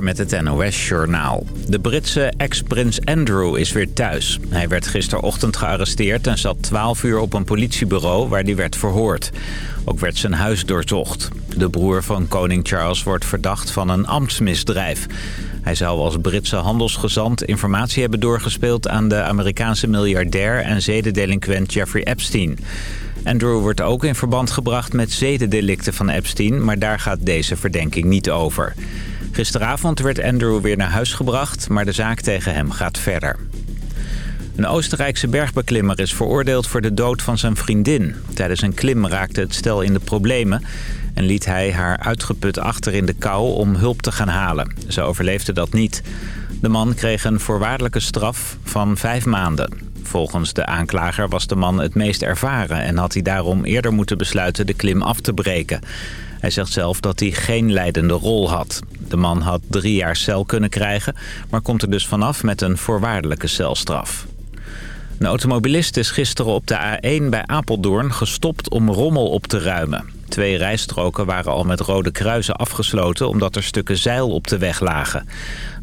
Met het NOS Journaal. De Britse ex-prins Andrew is weer thuis. Hij werd gisterochtend gearresteerd en zat 12 uur op een politiebureau waar hij werd verhoord. Ook werd zijn huis doorzocht. De broer van koning Charles wordt verdacht van een ambtsmisdrijf. Hij zou als Britse handelsgezant informatie hebben doorgespeeld aan de Amerikaanse miljardair en zedendelinquent Jeffrey Epstein. Andrew wordt ook in verband gebracht met zedendelicten van Epstein, maar daar gaat deze verdenking niet over. Gisteravond werd Andrew weer naar huis gebracht, maar de zaak tegen hem gaat verder. Een Oostenrijkse bergbeklimmer is veroordeeld voor de dood van zijn vriendin. Tijdens een klim raakte het stel in de problemen en liet hij haar uitgeput achter in de kou om hulp te gaan halen. Ze overleefde dat niet. De man kreeg een voorwaardelijke straf van vijf maanden. Volgens de aanklager was de man het meest ervaren... en had hij daarom eerder moeten besluiten de klim af te breken. Hij zegt zelf dat hij geen leidende rol had. De man had drie jaar cel kunnen krijgen... maar komt er dus vanaf met een voorwaardelijke celstraf. Een automobilist is gisteren op de A1 bij Apeldoorn gestopt om rommel op te ruimen. Twee rijstroken waren al met rode kruisen afgesloten omdat er stukken zeil op de weg lagen.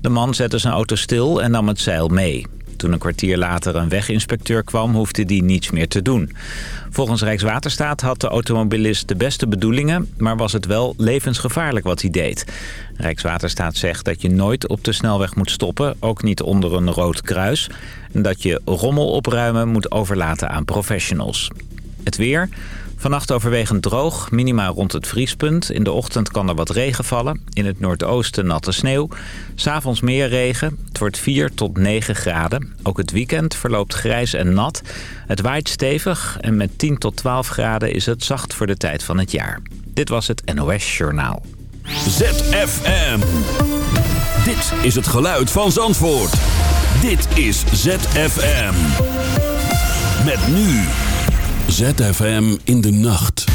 De man zette zijn auto stil en nam het zeil mee. Toen een kwartier later een weginspecteur kwam, hoefde die niets meer te doen. Volgens Rijkswaterstaat had de automobilist de beste bedoelingen... maar was het wel levensgevaarlijk wat hij deed. Rijkswaterstaat zegt dat je nooit op de snelweg moet stoppen... ook niet onder een rood kruis. En dat je rommel opruimen moet overlaten aan professionals. Het weer... Vannacht overwegend droog, minima rond het vriespunt. In de ochtend kan er wat regen vallen. In het noordoosten natte sneeuw. S'avonds meer regen. Het wordt 4 tot 9 graden. Ook het weekend verloopt grijs en nat. Het waait stevig en met 10 tot 12 graden is het zacht voor de tijd van het jaar. Dit was het NOS Journaal. ZFM. Dit is het geluid van Zandvoort. Dit is ZFM. Met nu... ZFM in de nacht.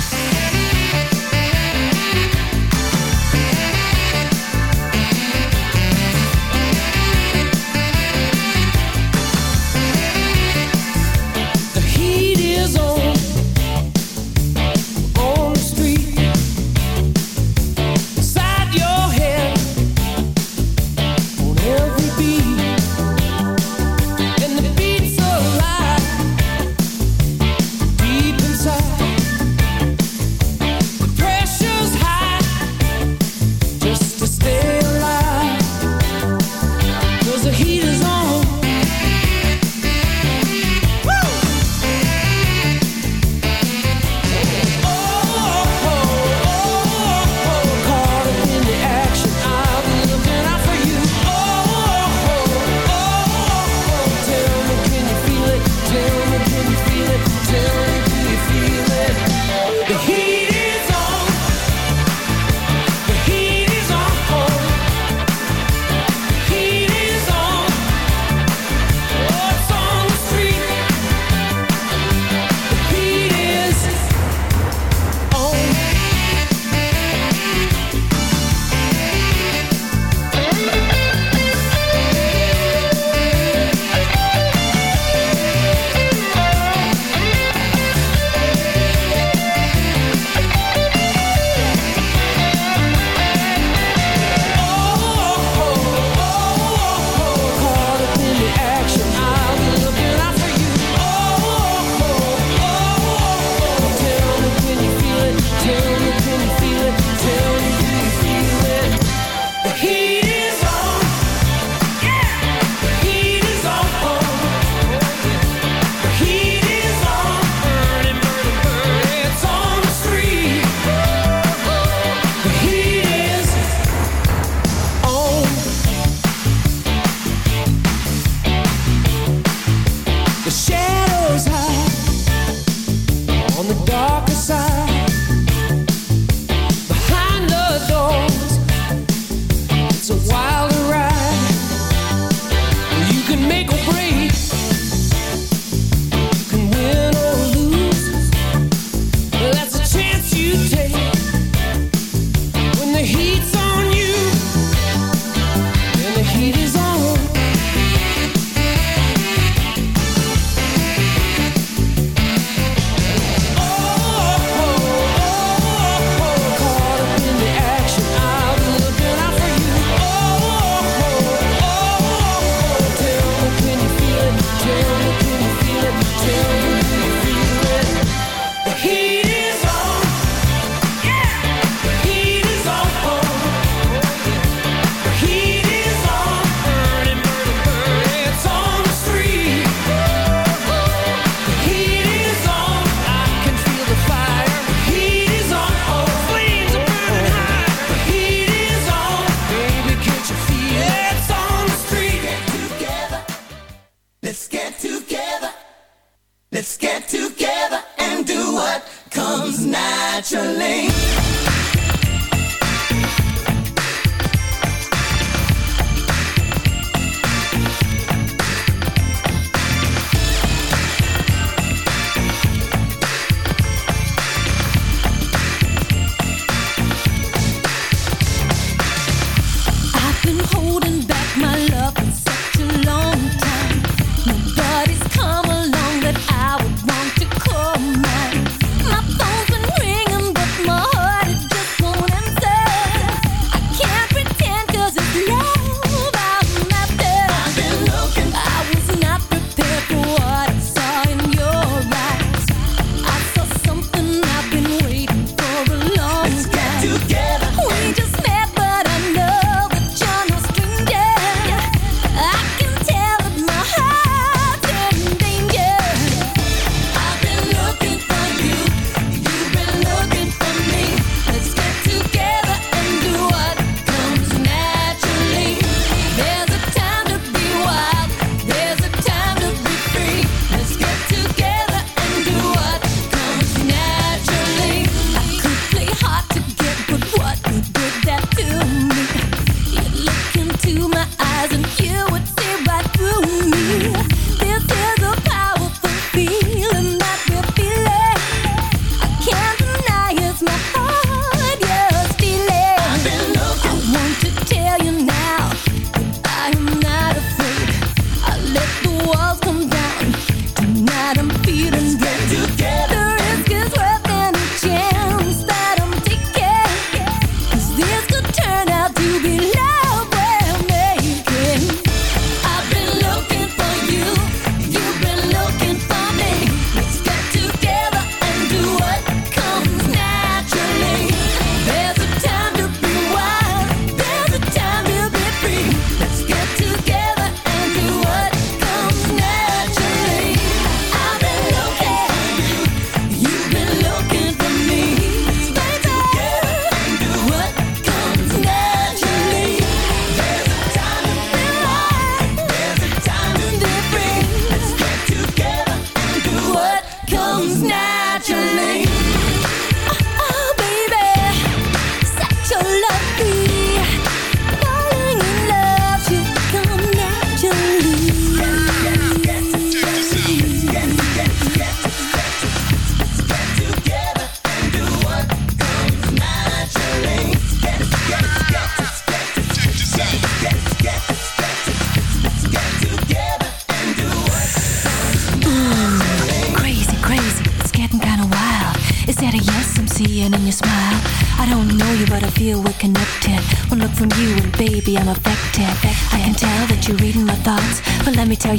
comes naturally.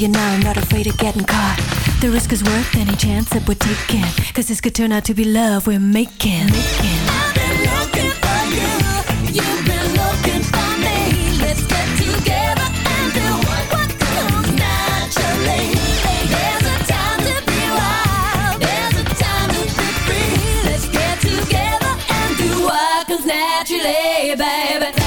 you know I'm not afraid of getting caught. The risk is worth any chance that we're taking. Cause this could turn out to be love we're making. I've been looking for you. You've been looking for me. Let's get together and do what comes naturally. Naturally, baby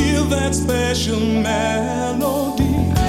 hear that special melody.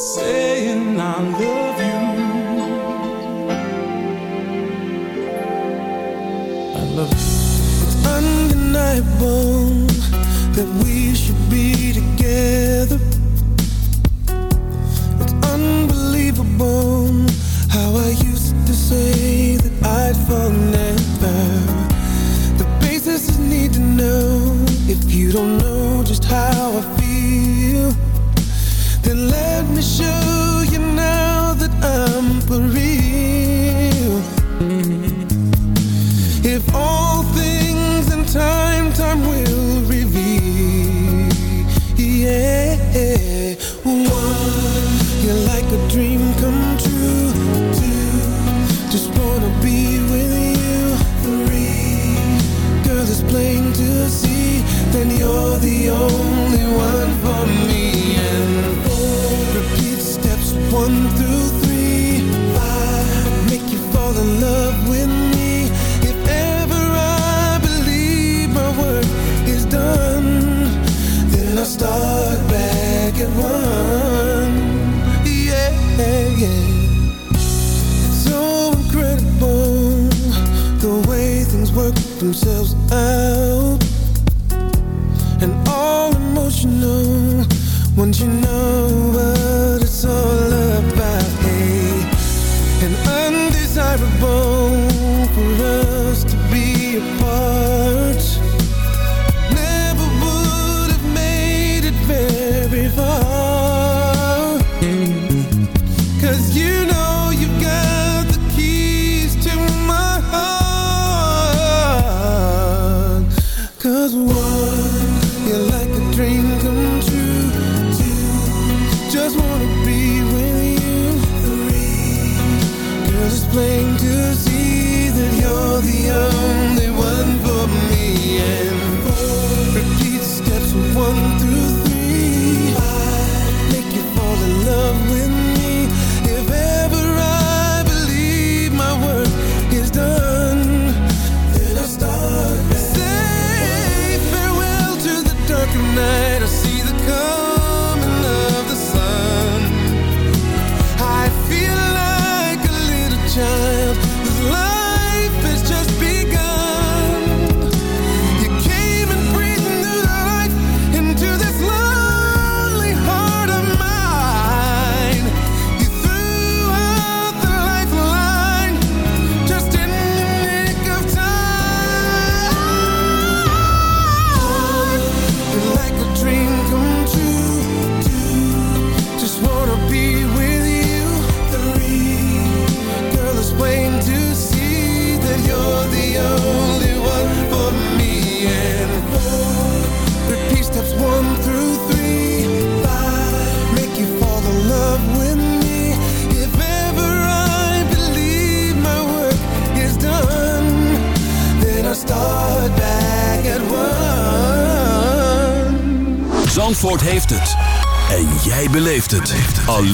saying I love you. I love you. It's undeniable that we should be together. It's unbelievable how I used to say that I'd fall never. The basis is need to know if you don't know just how.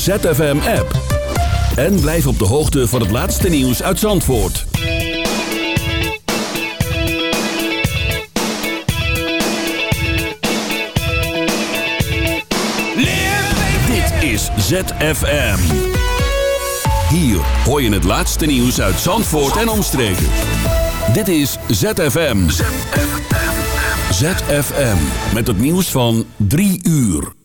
ZFM-app. En blijf op de hoogte van het laatste nieuws uit Zandvoort. Dit is ZFM. Hier hoor je het laatste nieuws uit Zandvoort en omstreken. Dit is ZFM. ZFM. Met het nieuws van 3 uur.